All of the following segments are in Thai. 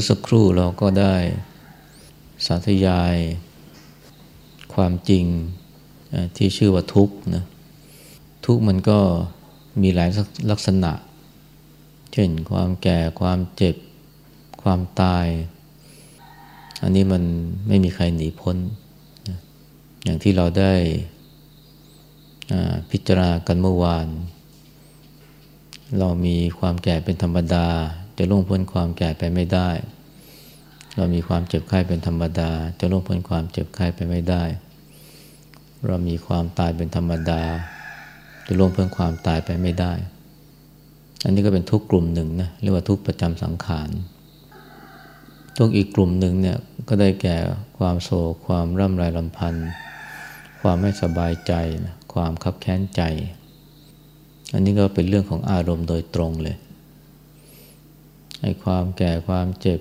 มื่อสักครู่เราก็ได้สาธยาย ความจริงที่ชื่อว่าทุกข์นะทุกข์มันก็มีหลายลักษณะ เช่นความแก่ความเจ็บ ความตาย อันนี้มันไม่มีใครหนีพ้น อย่างที่เราได้พิจารณากันเมื่อวาน เรามีความแก่เป็นธรรมดา จะล่วงพ้นความแก่ไปไม่ได้ เรามีความเจ็บไข้เป็นธรรมดา จะล่วงพ้นความเจ็บไข้ไปไม่ได้ เรามีความตายเป็นธรรมดา จะล่วงพ้นความตายไปไม่ได้ อันนี้ก็เป็นทุกกลุ่มหนึ่งนะเรียกว่าทุกประจำสังขารทุกอีกกลุ่มหนึ่งเนี่ยก็ได้แก่ความโศกความร่ำไรลำพันธ์ความไม่สบายใจ ความคับแค้นใจ อันนี้ก็เป็นเรื่องของอารมณ์โดยตรงเลย ไอ้ความแก่ความเจ็บ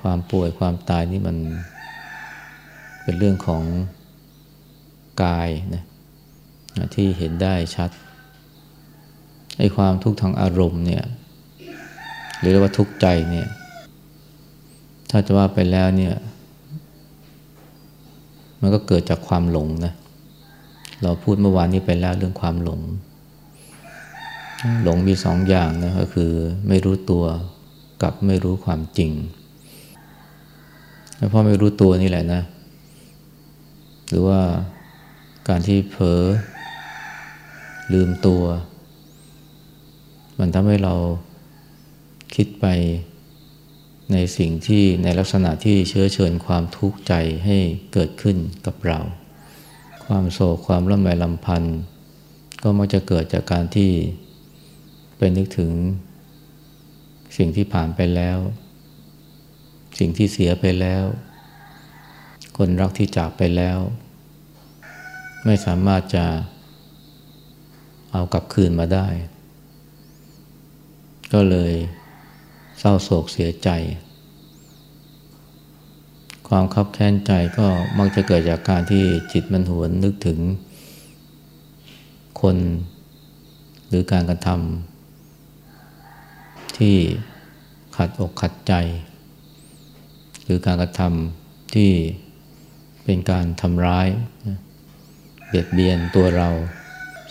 ความป่วยความตายนี่มันเป็นเรื่องของกายนะที่เห็นได้ชัดไอ้ความทุกข์ทางอารมณ์เนี่ย หรือว่าทุกข์ใจเนี่ย ถ้าจะว่าไปแล้วเนี่ย มันก็เกิดจากความหลงนะเราพูดเมื่อวานนี้ไปแล้วเรื่องความหลง หลงมีสองอย่างนะก็คือไม่รู้ตัวกับไม่รู้ความจริงเพราะไม่รู้ตัวนี่แหละนะ หรือว่าการที่เผลอลืมตัว มันทำให้เราคิดไปในสิ่งที่ในลักษณะที่เชื้อเชิญความทุกข์ใจให้เกิดขึ้นกับเรา ความโศกความร่ำไรลำพันธ์ก็มักจะเกิดจากการที่ ไปนึกถึงสิ่งที่ผ่านไปแล้ว สิ่งที่เสียไปแล้ว คนรักที่จากไปแล้ว ไม่สามารถจะเอากลับคืนมาได้ ก็เลยเศร้าโศกเสียใจ ความคับแค้นใจก็มักจะเกิดจากการที่จิตมันหวนนึกถึงคนหรือการกระทำ ที่ขัดอกขัดใจ หรือการกระทำที่เป็นการทำร้ายเบียดเบียนตัวเรา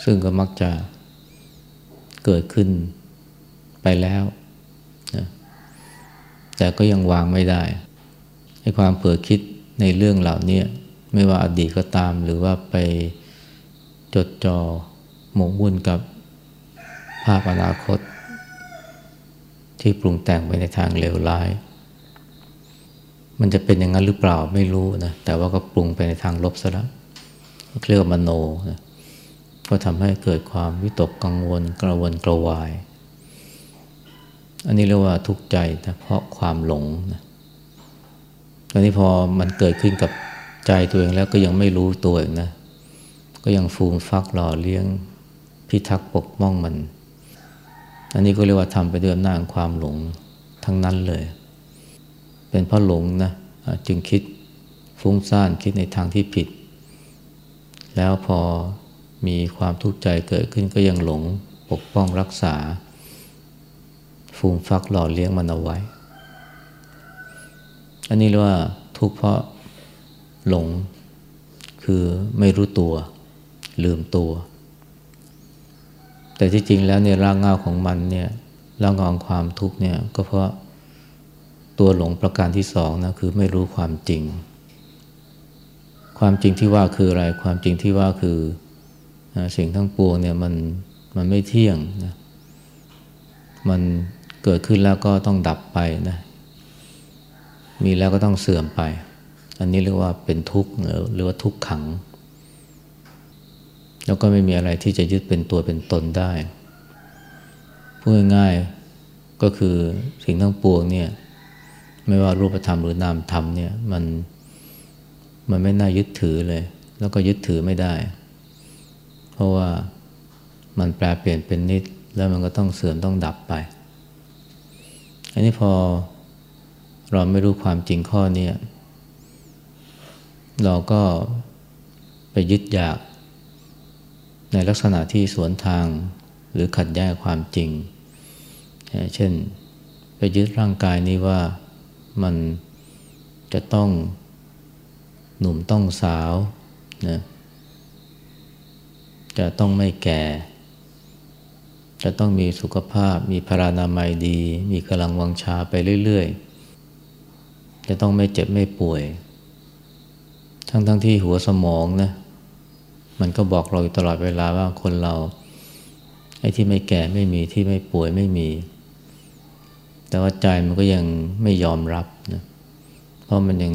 ซึ่งก็มักจะเกิดขึ้นไปแล้วแต่ก็ยังวางไม่ได้ให้ความเผลอคิดในเรื่องเหล่านี้ไม่ว่าอดีตก็ตาม หรือว่าไปจดจอ่อหมกมุ่นกับภาพอนาคต ที่ปรุงแต่งไปในทางเลวร้าย มันจะเป็นอย่างนั้นหรือเปล่าไม่รู้นะ แต่ว่าก็ปรุงไปในทางลบซะแล้วเรียกว่ามโนนะก็ทำให้เกิดความวิตกกังวลกระวนกระวาย อันนี้เรียกว่าทุกข์ใจนะเพราะความหลงนะอนนี้พอมันเกิดขึ้นกับใจตัวเองแล้วก็ยังไม่รู้ตัวเองนะ ก็ยังฟูมฟักหล่อเลี้ยงพิทักษ์ปกป้องมัน อันนี้ก็เรียกว่าทำไปด้วยอำนาจความหลงทั้งนั้นเลย เป็นเพราะหลงนะจึงคิดฟุ้งซ่านคิดในทางที่ผิด แล้วพอมีความทุกข์ใจเกิดขึ้นก็ยังหลงปกป้องรักษา ฟูมฟักหล่อเลี้ยงมันเอาไว้ อันนี้เรียกว่าทุกข์เพราะหลงคือไม่รู้ตัว ลืมตัว แต่ที่จริงแล้วเนี่ยรากเงาของมันเนี่ยรากเงาของความทุกข์เนี่ยก็เพราะตัวหลงประการที่สองนะคือไม่รู้ความจริง ความจริงที่ว่าคืออะไร ความจริงที่ว่าคือสิ่งทั้งปวงเนี่ยมันมันไม่เที่ยงนะมันเกิดขึ้นแล้วก็ต้องดับไปนะมีแล้วก็ต้องเสื่อมไป อันนี้เรียกว่าเป็นทุกข์หรือว่าทุกขัง แล้วก็ไม่มีอะไรที่จะยึดเป็นตัวเป็นตนได้พูดง่ายๆก็คือสิ่งทั้งปวงเนี่ยไม่ว่ารูปธรรมหรือนามธรรมเนี่ยมันมันไม่น่ายึดถือเลย แล้วก็ยึดถือไม่ได้ เพราะว่ามันแปลเปลี่ยนเป็นนิด แล้วมันก็ต้องเสื่อมต้องดับไป อันนี้พอเราไม่รู้ความจริงข้อนี้เราก็ไปยึดอยาก ในลักษณะที่สวนทางหรือขัดแย้งความจริง เช่นไปยึดร่างกายนี้ว่ามันจะต้องหนุ่มต้องสาวนะจะต้องไม่แก่ จะต้องมีสุขภาพ มีพรานามัยดี มีกำลังวังชาไปเรื่อย ๆ จะต้องไม่เจ็บไม่ป่วย ทั้งๆทที่หัวสมองนะ มันก็บอกเราอยู่ตลอดเวลาว่าคนเราไอ้ที่ไม่แก่ไม่มีที่ไม่ป่วยไม่มี แต่ว่าใจมันก็ยังไม่ยอมรับนะเพราะมันยัง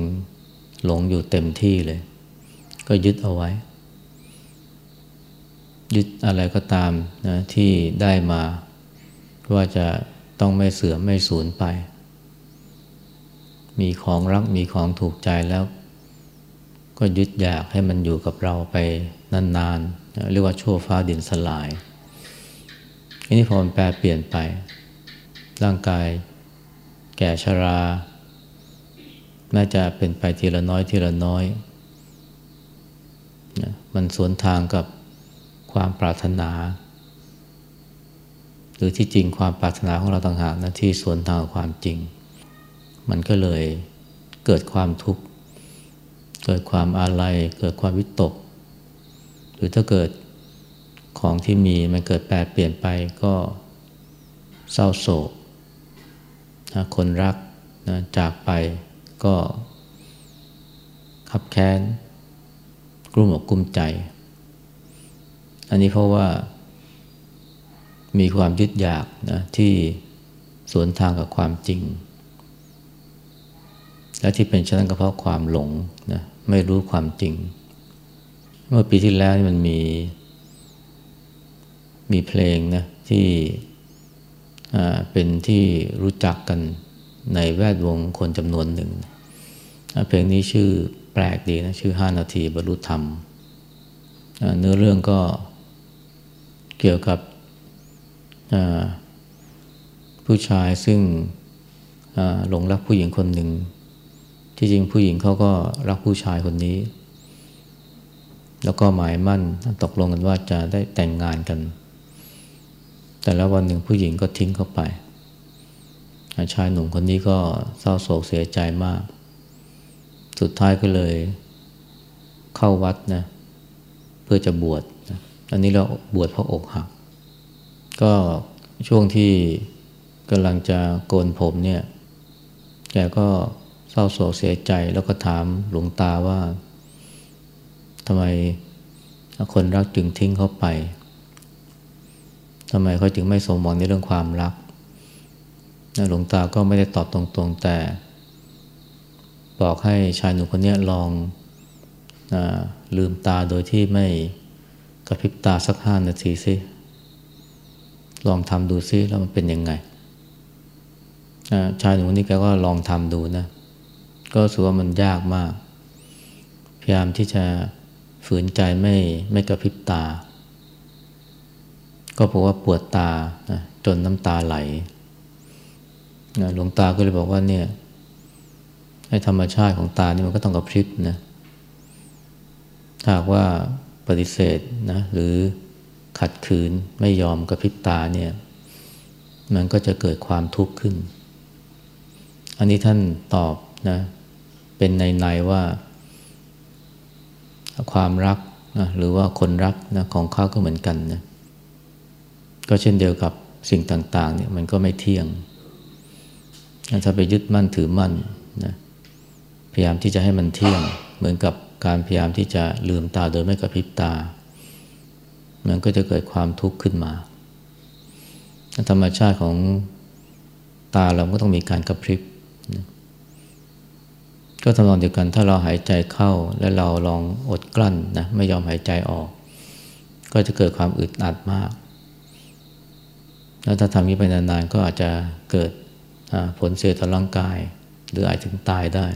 หลงอยู่เต็มที่เลย ก็ยึดเอาไว้ ยึดอะไรก็ตามนะที่ได้มาว่าจะต้องไม่เสื่อมไม่สูญไป มีของรักมีของถูกใจแล้ว ก็ยึดอยากให้มันอยู่กับเราไปนานๆ เรียกว่าชั่วฟ้าดินสลายอันนี้พอมันแปลเปลี่ยนไป ร่างกายแก่ชรา น่าจะเป็นไปทีละน้อยทีละน้อยนะมันสวนทางกับความปรารถนา หรือที่จริงความปรารถนาของเราต่างหากนะที่สวนทางกับความจริง มันก็เลยเกิดความทุกข์ เกิดความอาลัยเกิดความวิตก หรือถ้าเกิดของที่มีมันเกิดแปรเปลี่ยนไปก็เศร้าโศกนะคนรักนะจากไปก็ขับแค้นกลุ้มอกกลุ้มใจ อันนี้เพราะว่า มีความยึดอยากนะที่สวนทางกับความจริง และที่เป็นเช่นนั้นก็เพราะความหลงนะ ไม่รู้ความจริง เมื่อปีที่แล้วมันมี มีเพลงนะที่เป็นที่รู้จักกันในแวดวงคนจำนวนหนึ่ง เพลงนี้ชื่อแปลกดีนะ ชื่อห้านาทีบรรลุธรรม เนื้อเรื่องก็เกี่ยวกับผู้ชายซึ่งหลงรักผู้หญิงคนหนึ่ง ที่จริงผู้หญิงเขาก็รักผู้ชายคนนี้ แล้วก็หมายมั่นตกลงกันว่าจะได้แต่งงานกัน แต่แล้ววันหนึ่งผู้หญิงก็ทิ้งเขาไปชายหนุ่มคนนี้ก็เศร้าโศกเสียใจมาก สุดท้ายก็เลยเข้าวัดนะเพื่อจะบวชนะอันนี้เราบวชเพราะอกหัก ก็ช่วงที่กำลังจะโกนผมเนี่ย แกก็ เศร้าโศกเสียใจแล้วก็ถามหลวงตาว่าทำไมคนรักจึงทิ้งเขาไปทำไมเขาจึงไม่สมหวังในเรื่องความรักหลวงตาก็ไม่ได้ตอบตรงๆ แต่บอกให้ชายหนุ่มคนนี้ลองอลืมตาโดยที่ไม่กระพริบตาสักห้านาทีสิ ลองทำดูซิแล้วมันเป็นยังไง ชายหนุ่มคนนี้แกก็ลองทำดูนะ ก็รู้สึกว่ามันยากมาก พยายามที่จะฝืนใจไม่ไม่กระพริบตา ก็พราะว่าปวดตาจนน้ำตาไหลหลวงตาก็เลยบอกว่าเนี่ยให้ธรรมชาติของตานี่มันก็ต้องกระพริบนะถ้าว่าปฏิเสธนะหรือขัดขืนไม่ยอมกระพริบตาเนี่ยมันก็จะเกิดความทุกข์ขึ้น อันนี้ท่านตอบนะ เป็นในในว่าความรักนะหรือว่าคนรักนะของเขาก็เหมือนกันนะก็เช่นเดียวกับสิ่งต่างๆเนี่ยมันก็ไม่เที่ยง ถ้าไปยึดมั่นถือมั่นนะพยายามที่จะให้มันเที่ยง เหมือนกับการพยายามที่จะลืมตาโดยไม่กระพริบตา มันก็จะเกิดความทุกข์ขึ้นมา ธรรมชาติของตาเราก็ต้องมีการกระพริบ ก็ทำนองเดียวกันถ้าเราหายใจเข้าและเราลองอดกลั้นนะไม่ยอมหายใจออก ก็จะเกิดความอึดอัดมาก แล้วถ้าทำนี้ไปนานๆก็อาจจะเกิดผลเสียต่อร่างกาย หรืออาจถึงตายได้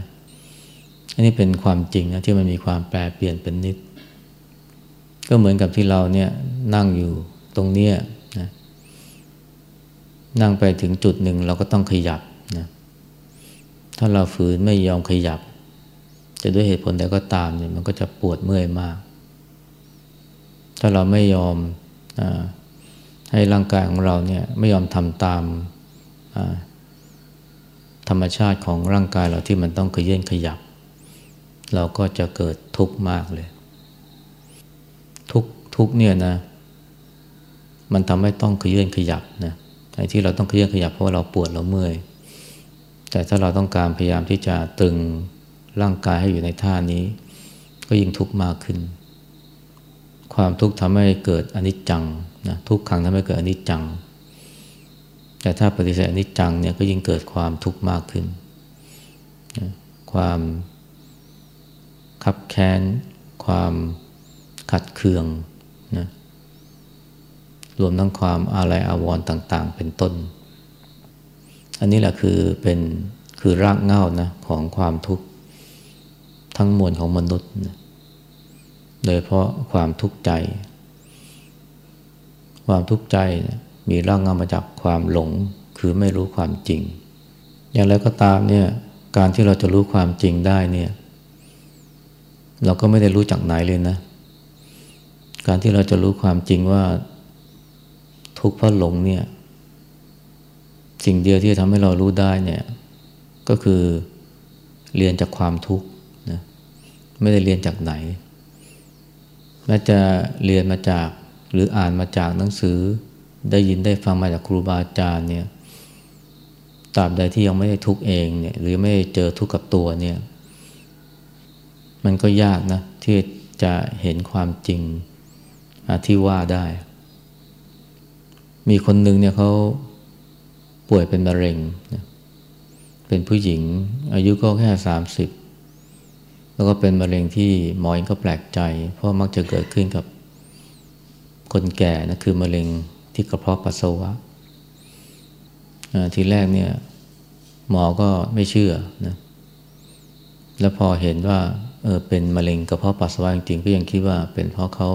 อันนี้เป็นความจริงนะที่มันมีความแปรเปลี่ยนเป็นนิด ก็เหมือนกับที่เราเนี่ยนั่งอยู่ตรงเนี้ยนะนั่งไปถึงจุดหนึ่งเราก็ต้องขยับนะ ถ้าเราฝืนไม่ยอมขยับ จะด้วยเหตุผลใดก็ตามเนี่ยมันก็จะปวดเมื่อยมาก ถ้าเราไม่ยอมอให้ร่างกายของเราเนี่ยไม่ยอมทำตามธรรมชาติของร่างกายเราที่มันต้องขยื่นขยับ เราก็จะเกิดทุกข์มากเลย ทุกทุกเนี่ยนะ มันทำให้ต้องขยื่นขยับนะไอ้ที่เราต้องขยื่นขยับเพราะว่าเราปวดเราเมื่อย แต่ถ้าเราต้องการพยายามที่จะตึงร่างกายให้อยู่ในท่านี้ ก็ยิ่งทุกข์มากขึ้น ความทุกข์ทำให้เกิดอนิจจังนะทุกครั้งทำให้เกิดอนิจจัง แต่ถ้าปฏิเสธอนิจจังเนี่ยก็ยิ่งเกิดความทุกข์มากขึ้นนะความขับแค้น ความขัดเคืองนะรวมทั้งความอาลัยอาวรณ์ต่าง ๆ เป็นต้น อันนี้แหละคือเป็นคือรากเหง้านะของความทุกข์ทั้งมวลของมนุษย์นะโดยเพราะความทุกข์ใจ ความทุกข์ใจนะมีรากเหง้ามาจากความหลงคือไม่รู้ความจริง อย่างไรก็ตามเนี่ยการที่เราจะรู้ความจริงได้เนี่ยเราก็ไม่ได้รู้จากไหนเลยนะ การที่เราจะรู้ความจริงว่า ทุกข์เพราะหลงเนี่ย สิ่งเดียวที่ทำให้เรารู้ได้เนี่ยก็คือเรียนจากความทุกข์นะไม่ได้เรียนจากไหนแม้จะเรียนมาจากหรืออ่านมาจากหนังสือ ได้ยินได้ฟังมาจากครูบาอาจารย์เนี่ยตราบใดที่ยังไม่ได้ทุกข์เองเนี่ยหรือไม่ได้เจอทุกข์กับตัวเนี่ยมันก็ยากนะที่จะเห็นความจริงที่ว่าได้ มีคนหนึ่งเนี่ยเขา ป่วยเป็นมะเร็ง เป็นผู้หญิง อายุก็แค่สามสิบแล้วก็เป็นมะเร็งที่หมอเองก็แปลกใจ เพราะมักจะเกิดขึ้นกับคนแก่นะคือมะเร็งที่กระเพาะปัสสาวะทีแรกเนี่ยหมอก็ไม่เชื่อนะแล้วพอเห็นว่าเออเป็นมะเร็งกระเพาะปัสสาวะจริงๆก็ยังคิดว่าเป็นเพราะเขา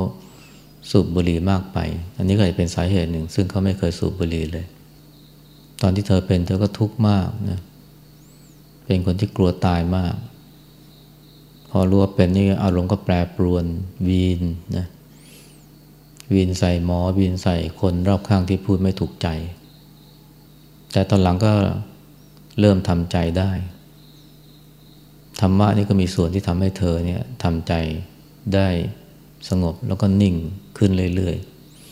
สูบบุหรี่มากไป อันนี้ก็จะเป็นสาเหตุหนึ่ง ซึ่งเขาไม่เคยสูบบุหรี่เลย ตอนที่เธอเป็นเธอก็ทุกข์มากนะเป็นคนที่กลัวตายมาก พอรู้ว่าเป็นนี่อารมณ์ก็แปรปรวนวีนนะวีนใส่หมอวีนใส่คนรอบข้างที่พูดไม่ถูกใจ แต่ตอนหลังก็เริ่มทำใจได้ธรรมะนี่ก็มีส่วนที่ทำให้เธอเนี่ยทำใจได้สงบแล้วก็นิ่งขึ้นเรื่อย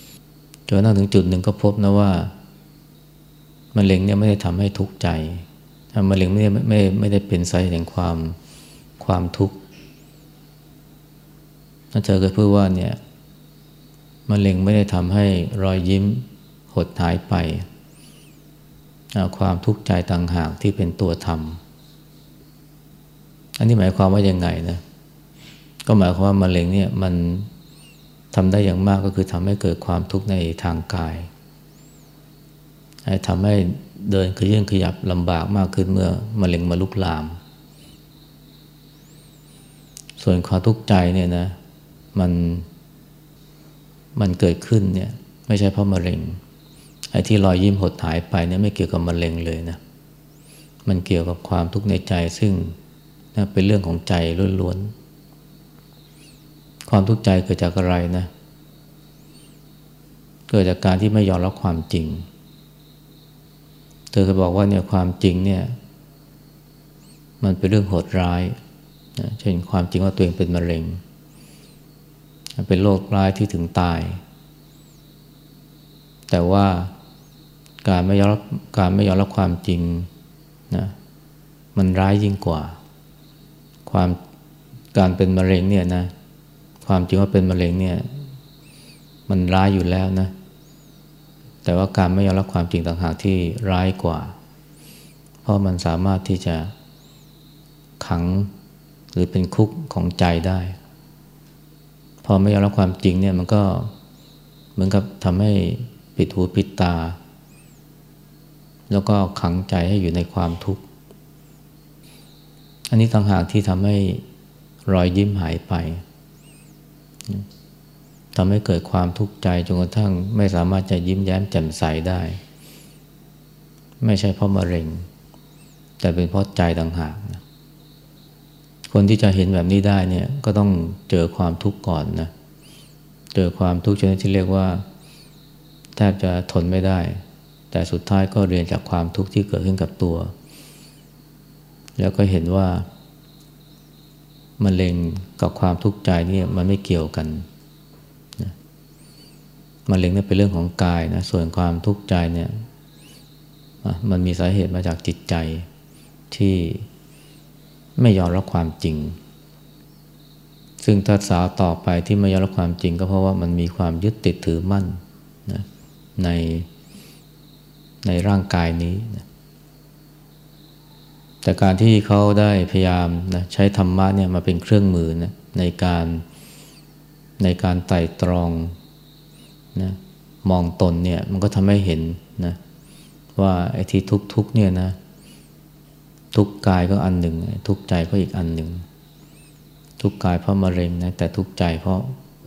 ๆจนถึงจุดหนึ่งก็พบนะว่า มะเร็งเนี่ยไม่ได้ทำให้ทุกข์ใจมะเร็งไม่ได้ไม่ไม่ได้เป็นสาเหตุแห่งความความทุกข์ถ้าเธอเคยพูดว่าเนี่ยมะเร็งไม่ได้ทำให้รอยยิ้มหดหายไป ความทุกข์ใจต่างหากที่เป็นตัวธรรมอันนี้หมายความว่ายังไงนะก็หมายความว่ามะเร็งเนี่ยมันทำได้อย่างมากก็คือทำให้เกิดความทุกข์ในทางกาย ทำให้เดินขยื่นขยับลำบากมากขึ้นเมื่อมะเร็งมาลุกลาม ส่วนความทุกข์ใจเนี่ยนะมันมันเกิดขึ้นเนี่ยไม่ใช่เพราะมะเร็งไอ้ที่รอยยิ้มหดหายไปเนี่ยไม่เกี่ยวกับมะเร็งเลยนะมันเกี่ยวกับความทุกข์ในใจซึ่งเป็นเรื่องของใจล้วนๆ ความทุกข์ใจเกิดจากอะไรนะ เกิดจากการที่ไม่ยอมรับความจริง ธอเคยบอกว่าเนี่ยความจริงเนี่ย มันเป็นเรื่องโหดร้ายนะเช่นความจริงว่าตัวเองเป็นมะเร็ง เป็นโรคร้ายที่ถึงตาย แต่ว่าการไม่ยอมรับการไม่ยอมรับความจริงนะมันร้ายยิ่งกว่า ความการเป็นมะเร็งเนี่ยนะความจริงว่าเป็นมะเร็งเนี่ย มันร้ายอยู่แล้วนะ แต่ว่าการไม่ยอมรับความจริงต่างหากที่ร้ายกว่า เพราะมันสามารถที่จะขังหรือเป็นคุกของใจได้ พอไม่ยอมรับความจริงเนี่ยมันก็เหมือนกับทำให้ปิดหูปิดตา แล้วก็ขังใจให้อยู่ในความทุกข์ อันนี้ต่างหากที่ทำให้รอยยิ้มหายไป ทำให้เกิดความทุกข์ใจจนกระทั่งไม่สามารถจะยิ้มแย้มแจ่มใสได้ ไม่ใช่เพราะมะเร็ง แต่เป็นเพราะใจต่างหากนะคนที่จะเห็นแบบนี้ได้เนี่ยก็ต้องเจอความทุกข์ก่อนนะเจอความทุกข์ชนิดที่เรียกว่า แทบจะทนไม่ได้ แต่สุดท้ายก็เรียนจากความทุกข์ที่เกิดขึ้นกับตัว แล้วก็เห็นว่ามะเร็งกับความทุกข์ใจนี่มันไม่เกี่ยวกัน มะเร็งนี่เป็นเรื่องของกายนะส่วนความทุกข์ใจเนี่ยมันมีสาเหตุมาจากจิตใจที่ไม่ยอมรับความจริง ซึ่งถ้าสาวต่อไปที่ไม่ยอมรับความจริง ก็เพราะว่ามันมีความยึดติดถือมั่นนะในในร่างกายนี้นะแต่การที่เขาได้พยายามนะใช้ธรรมะเนี่ยมาเป็นเครื่องมือนะในการในการไต่ตรอง นะมองตนเนี่ยมันก็ทำให้เห็นนะว่าไอ้ที่ทุกทุกเนี่ยนะ ทุกกายก็อันหนึ่ง ทุกใจก็อีกอันหนึ่ง ทุกกายเพราะมะเร็งนะแต่ทุกใจเพราะ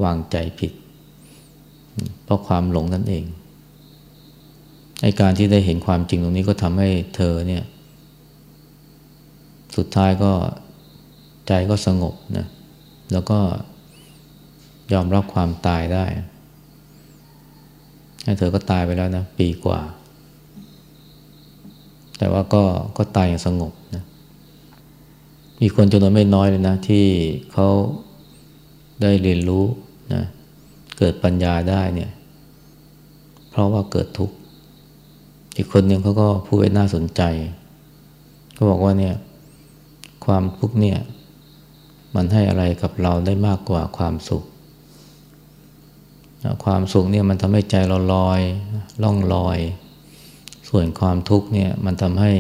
วางใจผิด เพราะความหลงนั่นเองไอ้การที่ได้เห็นความจริงตรงนี้ก็ทำให้เธอเนี่ย สุดท้ายก็ใจก็สงบนะแล้วก็ยอมรับความตายได้ เธอก็ตายไปแล้วนะ ปีกว่า แต่ว่าก็ก็ตายอย่างสงบนะมีคนจำนวนไม่น้อยเลยนะ ที่เขาได้เรียนรู้นะเกิดปัญญาได้เนี่ย เพราะว่าเกิดทุกข์ อีกคนหนึ่งเขาก็พูดไว้น่าสนใจเขาบอกว่าเนี่ย ความทุกข์เนี่ย มันให้อะไรกับเราได้มากกว่าความสุข ความสุขเนี่ยมันทำให้ใจเราลอยล่องลอย ส่วนความทุกข์เนี่ยมันทำให้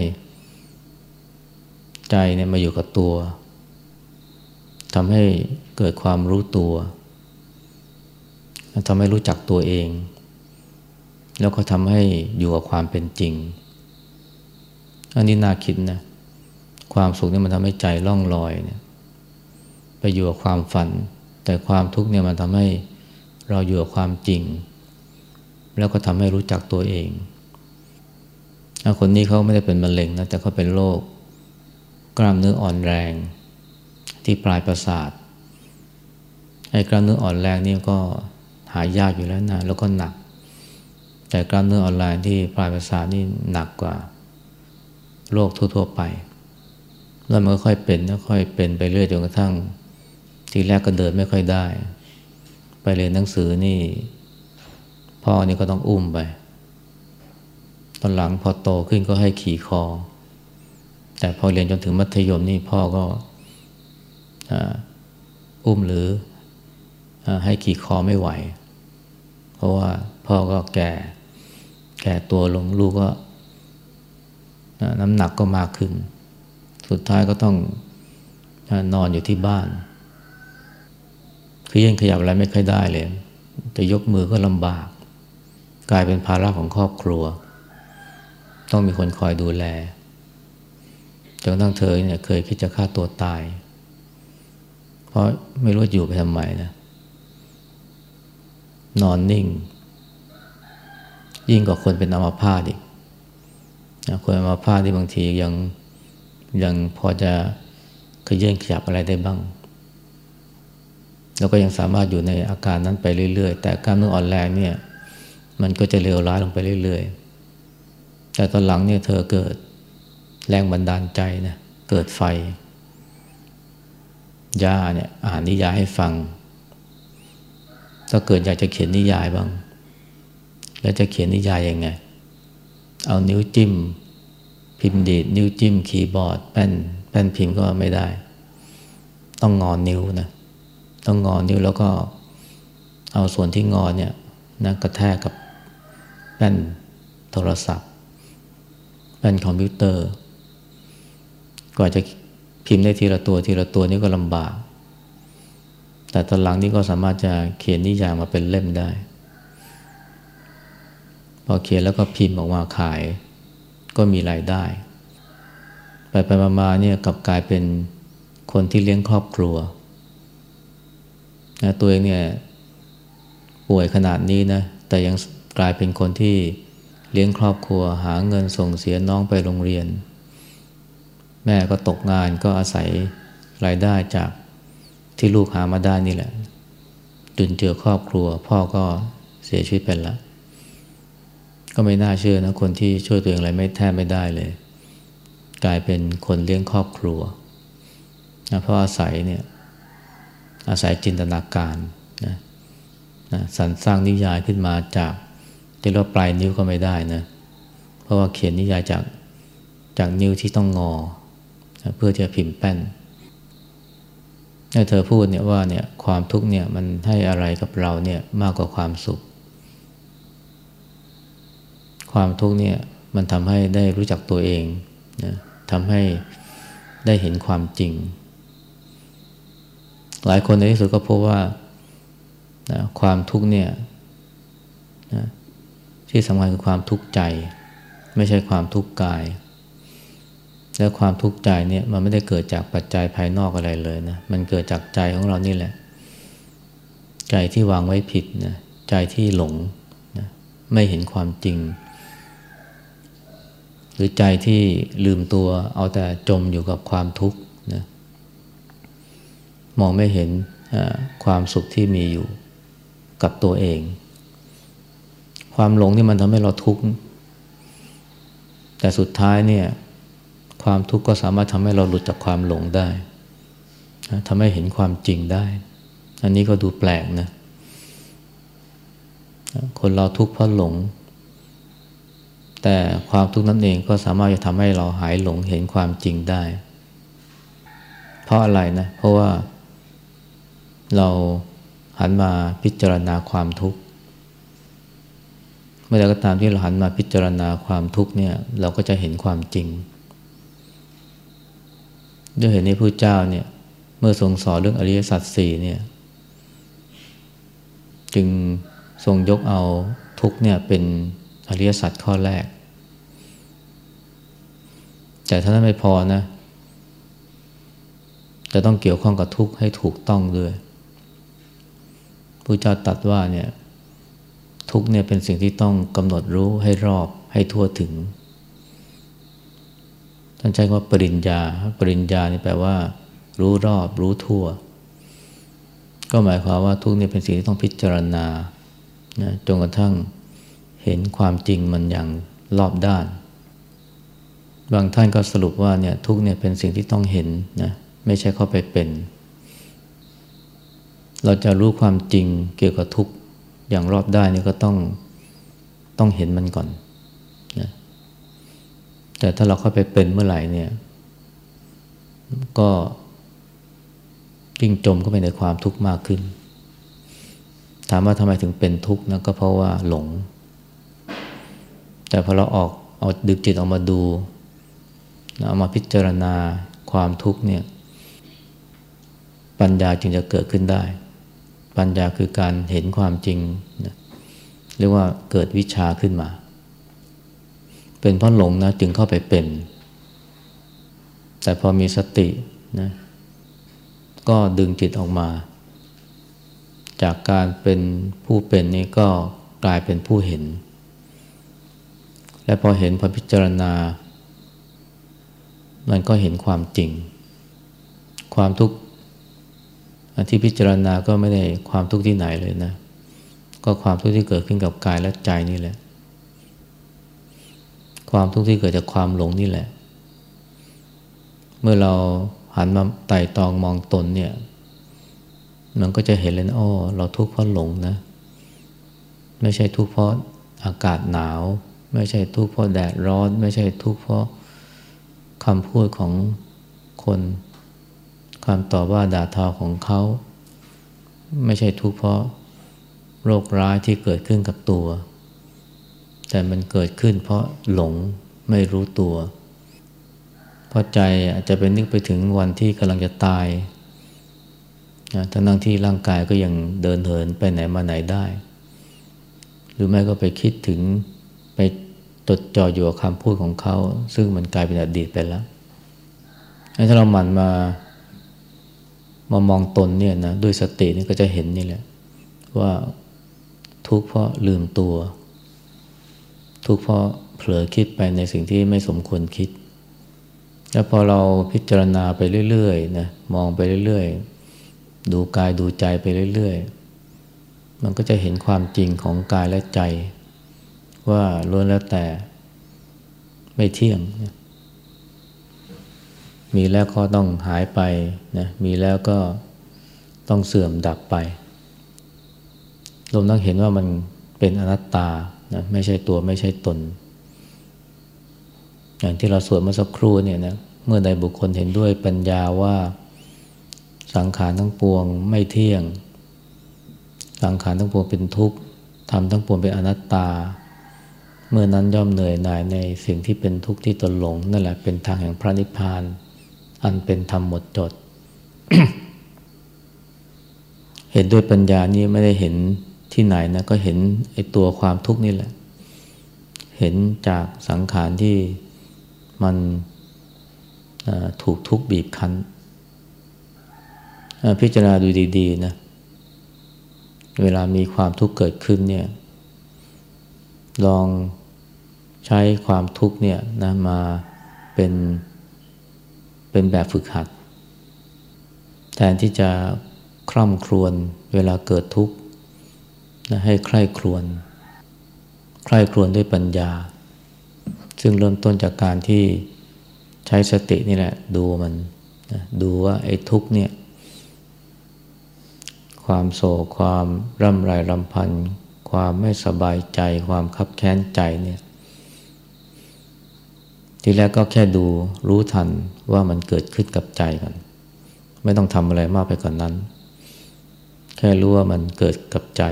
ใจเนี่ยมาอยู่กับตัวทำให้เกิดความรู้ตัวทำให้รู้จักตัวเอง แล้วก็ทำให้อยู่กับความเป็นจริง อันนี้น่าคิดนะ ความสุขเนี่ยมันทำให้ใจล่องลอยเนี่ย ไปอยู่กับความฝัน แต่ความทุกข์เนี่ยมันทำให้ เราอยู่กับความจริง แล้วก็ทำให้รู้จักตัวเองคนนี้เขาไม่ได้เป็นมะเร็งนะแต่เขาเป็นโรคกล้ามเนื้ออ่อนแรง ที่ปลายประสาทไอ้กล้ามเนื้ออ่อนแรงนี่ก็หายากอยู่แล้วนะแล้วก็หนัก แต่กล้ามเนื้ออ่อนแรงที่ปลายประสาทนี่หนักกว่าโรคทั่ว ๆ ไป แล้วมันก็ค่อยเป็นค่อยเป็นไปเรื่อยจนกระทั่ง ทีแรกก็เดินไม่ค่อยได้ ไปเรียนหนังสือนี่ พ่อนี่ก็ต้องอุ้มไป ตอนหลังพอโตขึ้นก็ให้ขี่คอ แต่พอเรียนจนถึงมัธยมนี่พ่อก็อุ้มหรือให้ขี่คอไม่ไหว เพราะว่าพ่อก็แก่ แก่ตัวลงลูกก็น้ำหนักก็มากขึ้น สุดท้ายก็ต้องนอนอยู่ที่บ้าน คือยังขยับอะไรไม่ค่อยได้เลย จะยกมือก็ลำบาก กลายเป็นภาระของครอบครัว ต้องมีคนคอยดูแลจนตั้งเธอเนี่ยเคยคิดจะฆ่าตัวตาย เพราะไม่รู้อยู่ไปทำไมนะ นอนนิ่ง ยิ่งกว่าคนเป็นอัมาพาตอีกคนอัมาพาตที่บางทียังยังพอจะขยื่นขยับอะไรได้บ้าง แล้วก็ยังสามารถอยู่ในอาการนั้นไปเรื่อยๆ แต่กล้ามเนื้ออ่อนแรงเนี่ยมันก็จะเลวร้ายลงไปเรื่อยๆ แต่ตอนหลังเนี่ยเธอเกิดแรงบันดาลใจนะเกิดไฟย่าเนี่ยอ่านนิยายให้ฟัง ถ้าเกิดอยากจะเขียนนิยายบ้าง แล้วจะเขียนนิยายยังไง เอานิ้วจิ้ม พิมพ์ดีดนิ้วจิ้ม คีย์บอร์ด แป้นแป้นพิมพ์ก็ไม่ได้ ต้องงอนนิ้วนะ ต้องงอนนิ้วแล้วก็เอาส่วนที่งอนเนี่ยนะกระแทกกับแป้นโทรศัพท์ แป้นคอมพิวเตอร์ กว่าจะพิมพ์ได้ทีละตัวทีละตัวนี่ก็ลำบาก แต่ตอนหลังนี่ก็สามารถจะเขียนนิยายมาเป็นเล่มได้ พอเขียนแล้วก็พิมพ์ออกมาขาย ก็มีรายได้ ไปไปมาๆเนี่ยกลับกลายเป็นคนที่เลี้ยงครอบครัว นะตัวเองเนี่ยป่วยขนาดนี้นะแต่ยังกลายเป็นคนที่เลี้ยงครอบครัวหาเงินส่งเสียน้องไปโรงเรียน แม่ก็ตกงานก็อาศัยรายได้จากที่ลูกหามาได้นี่แหละจุนเจือครอบครัว พ่อก็เสียชีวิตไปแล้วก็ไม่น่าเชื่อนะคนที่ช่วยตัวเองอะไรไม่แทบไม่ได้เลย กลายเป็นคนเลี้ยงครอบครัวนะเพราะอาศัยเนี่ย อาศัยจินตนาการนะนะสรรสร้างนิยายขึ้นมาจากที่เราปลายนิ้วก็ไม่ได้นะเพราะว่าเขียนนิยายจากจากนิ้วที่ต้องงอนะเพื่อจะพิมพ์แป้นเธอพูดเนี่ยว่าเนี่ยความทุกข์เนี่ยมันให้อะไรกับเราเนี่ยมากกว่าความสุข ความทุกข์เนี่ยมันทำให้ได้รู้จักตัวเองนะทำให้ได้เห็นความจริง หลายคนในที่สุดก็พบว่านะความทุกข์เนี่ยนะที่สำคัญคือความทุกข์ใจ ไม่ใช่ความทุกข์กาย และความทุกข์ใจเนี่ยมันไม่ได้เกิดจากปัจจัยภายนอกอะไรเลยนะมันเกิดจากใจของเรานี่แหละ ใจที่วางไว้ผิดนะใจที่หลงนะไม่เห็นความจริง หรือใจที่ลืมตัวเอาแต่จมอยู่กับความทุกข์ มองไม่เห็นความสุขที่มีอยู่กับตัวเอง ความหลงที่มันทำให้เราทุกข์ แต่สุดท้ายเนี่ย ความทุกข์ก็สามารถทำให้เราหลุดจากความหลงได้ทำให้เห็นความจริงได้ อันนี้ก็ดูแปลกนะ คนเราทุกข์เพราะหลง แต่ความทุกข์นั้นเองก็สามารถจะทำให้เราหายหลงเห็นความจริงได้ เพราะอะไรนะ เพราะว่า เราหันมาพิจารณาความทุกข์ เมื่อใดก็ตามที่เราหันมาพิจารณาความทุกข์เนี่ยเราก็จะเห็นความจริงด้วยเห็นในพระเจ้าเนี่ยเมื่อทรงสอนเรื่องอริยสัจสี่เนี่ยจึงทรงยกเอาทุกเนี่ยเป็นอริยสัจข้อแรก แต่ถ้านั้นไม่พอนะ จะต้องเกี่ยวข้องกับทุกข์ให้ถูกต้องด้วย ระเจ้าตัดว่าเนี่ยทุกเนี่ยเป็นสิ่งที่ต้องกำหนดรู้ให้รอบให้ทั่วถึง ท่านใช้ว่าปริญญา ปริญญานี่แปลว่า รู้รอบ รู้ทั่ว ก็หมายความว่าทุกเนี่ยเป็นสิ่งที่ต้องพิจารณานะจนกระทั่งเห็นความจริงมันอย่างรอบด้าน บางท่านก็สรุปว่าเนี่ยทุกเนี่ยเป็นสิ่งที่ต้องเห็นนะไม่ใช่เข้าไปเป็น เราจะรู้ความจริงเกี่ยวกับทุกอย่างรอบได้นี่ก็ต้องต้องเห็นมันก่อนนะแต่ถ้าเราเข้าไปเป็นเมื่อไหร่เนี่ย ก็ยิ่งจมเข้าไปในความทุกข์มากขึ้น ถามว่าทำไมถึงเป็นทุกข์นะก็เพราะว่าหลง แต่พอเราออกเอาดึกจิตออกมาดูเอามาพิจารณาความทุกข์เนี่ย ปัญญาจึงจะเกิดขึ้นได้ ปัญญาคือการเห็นความจริงนะเรียกว่าเกิดวิชาขึ้นมา เป็นเพราะหลงนะจึงเข้าไปเป็น แต่พอมีสตินะก็ดึงจิตออกมา จากการเป็นผู้เป็นนี้ก็กลายเป็นผู้เห็น และพอเห็นพอพิจารณา มันก็เห็นความจริง ความทุกข์ ที่พิจารณาก็ไม่ได้ความทุกข์ที่ไหนเลยนะ ก็ความทุกข์ที่เกิดขึ้นกับกายและใจนี่แหละ ความทุกข์ที่เกิดจากความหลงนี่แหละ เมื่อเราหันมาไต่ตองมองตนเนี่ย มันก็จะเห็นเลยนะอ้อเราทุกข์เพราะหลงนะ ไม่ใช่ทุกข์เพราะอากาศหนาว ไม่ใช่ทุกข์เพราะแดดร้อน ไม่ใช่ทุกข์เพราะคำพูดของคน คำต่อว่าด่าทอของเขา ไม่ใช่ทุกข์เพราะโรคร้ายที่เกิดขึ้นกับตัว แต่มันเกิดขึ้นเพราะหลงไม่รู้ตัว เพราะใจอาจจะเป็นนึกไปถึงวันที่กำลังจะตายทั้งนั้นที่ร่างกายก็ยังเดินเหินไปไหนมาไหนได้ หรือไม่ก็ไปคิดถึงไปจดจ่ออยู่กับคำพูดของเขา ซึ่งมันกลายเป็นอดีตไปแล้วถ้าเราหมั่นมา มามองตนเนี่ยนะด้วยสตินี่ก็จะเห็นนี่แหละ ว่าทุกข์เพราะลืมตัว ทุกข์เพราะเผลอคิดไปในสิ่งที่ไม่สมควรคิด แล้วพอเราพิจารณาไปเรื่อยๆนะมองไปเรื่อยๆ ดูกายดูใจไปเรื่อยๆ มันก็จะเห็นความจริงของกายและใจ ว่าล้วนแล้วแต่ไม่เที่ยง มีแล้วก็ต้องหายไปนะมีแล้วก็ต้องเสื่อมดับไปรวมทั้งเห็นว่ามันเป็นอนัตตานะไม่ใช่ตัวไม่ใช่ตน อย่างที่เราสวดเมื่อสักครู่เนี่ยนะเมื่อใดบุคคลเห็นด้วยปัญญาว่าสังขารทั้งปวงไม่เที่ยง สังขารทั้งปวงเป็นทุกข์ทำทั้งปวงเป็นอนัตตา เมื่อนั้นย่อมเหนื่อยหน่ายในสิ่งที่เป็นทุกข์ที่ตนหลง นั่นแหละเป็นทางแห่งพระนิพพาน อันเป็นธรรมหมดจด เห็นด้วยปัญญานี้ไม่ได้เห็นที่ไหนนะ ก็เห็นไอ้ตัวความทุกข์นี่แหละ เห็นจากสังขารที่มันถูกทุกบีบคั้น พิจารณาดูดีๆนะ เวลามีความทุกข์เกิดขึ้นเนี่ย ลองใช้ความทุกข์เนี่ยนะมาเป็น เป็นแบบฝึกหัด แทนที่จะคร่ำครวญเวลาเกิดทุกข์นะให้ใคร่ครวญใคร่ครวญด้วยปัญญา ซึ่งเริ่มต้นจากการที่ใช้สตินี่แหละ ดูมันนะดูว่าไอ้ทุกข์เนี่ย ความโศกความร่ำไรรำพัน ความไม่สบายใจ ความคับแค้นใจเนี่ย ทีแรกก็แค่ดูรู้ทันว่ามันเกิดขึ้นกับใจกัน ไม่ต้องทำอะไรมากไปกว่านนั้น แค่รู้ว่ามันเกิดกับใจ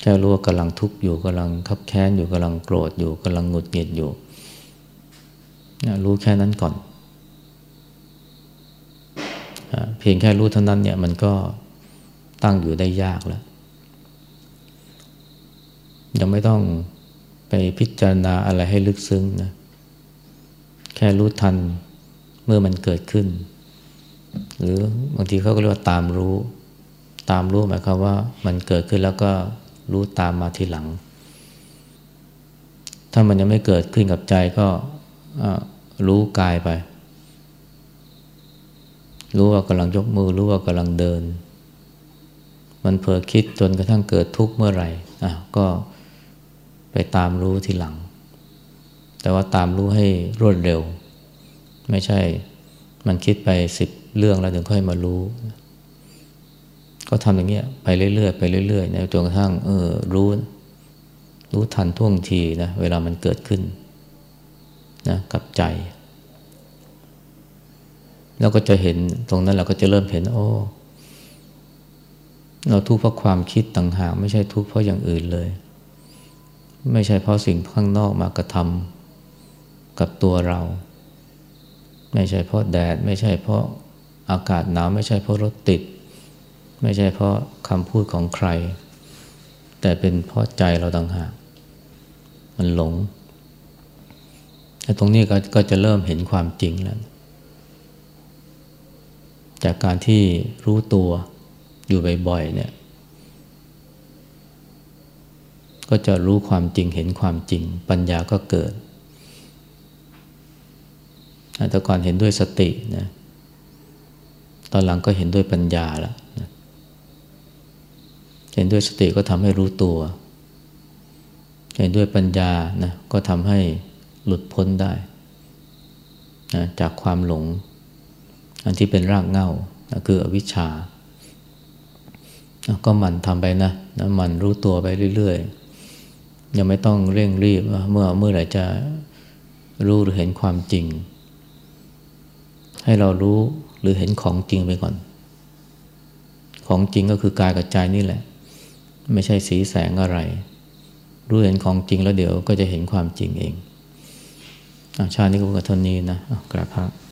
แค่รู้ว่ากำลังทุกข์อยู่กำลังคับแค้นอยู่กำลังโกรธอยู่กำลังหงุดหงิดอยู่รู้แค่นั้นก่อน เพียงแค่รู้เท่านั้นเนี่ยมันก็ตั้งอยู่ได้ยากแล้ว ยังไม่ต้องไปพิจารณาอะไรให้ลึกซึ้งนะ ค่รู้ทันเมื่อมันเกิดขึ้น หรือบางทีเขาก็เรียกว่าตามรู้ ตามรู้หมายความว่ามันเกิดขึ้นแล้วก็รู้ตามมาทีหลัง ถ้ามันยังไม่เกิดขึ้นกับใจก็รู้กายไป รู้ว่ากำลังยกมือ รู้ว่ากำลังเดิน มันเผลอคิดจนกระทั่งเกิดทุกข์เมื่อไหร่อะก็ไปตามรู้ทีหลัง แต่ว่าตามรู้ให้รวดเร็ว ไม่ใช่มันคิดไปสิบเรื่องแล้วถึงค่อยมารู้ ก็ทำอย่างเงี้ยไปเรื่อยๆไปเรื่อยๆนะจนกระทั่งเออรู้ รู้ทันท่วงทีนะเวลามันเกิดขึ้นนะกับใจ แล้วก็จะเห็นตรงนั้นเราก็จะเริ่มเห็น โอ้เราทุกข์เพราะความคิดต่างหากไม่ใช่ทุกข์เพราะอย่างอื่นเลย ไม่ใช่เพราะสิ่งข้างนอกมากระทำ กับตัวเรา ไม่ใช่เพราะแดด ไม่ใช่เพราะอากาศหนาวไม่ใช่เพราะรถติด ไม่ใช่เพราะคำพูดของใคร แต่เป็นเพราะใจเราต่างหากมันหลงแต่ตรงนี้ก็ก็จะเริ่มเห็นความจริงแล้ว จากการที่รู้ตัวอยู่บ่อยๆเนี่ย ก็จะรู้ความจริงเห็นความจริง ปัญญาก็เกิด แต่ก่อนเห็นด้วยสตินะตอนหลังก็เห็นด้วยปัญญาแล้วนะเห็นด้วยสติก็ทำให้รู้ตัว เห็นด้วยปัญญานะก็ทำให้หลุดพ้นได้นะจากความหลง อันที่เป็นรากเหง้านะคืออวิชชาก็มันทำไปนะนะมันรู้ตัวไปเรื่อยๆ ยังไม่ต้องเร่งรีบว่าเมื่อเมื่อไหร่จะรู้หรือเห็นความจริง ให้เรารู้หรือเห็นของจริงไปก่อน ของจริงก็คือกายกับใจนี่แหละ ไม่ใช่สีแสงอะไร รู้เห็นของจริงแล้วเดี๋ยวก็จะเห็นความจริงเองอาชาตินี้ก็เท่านี้นะกราบพระ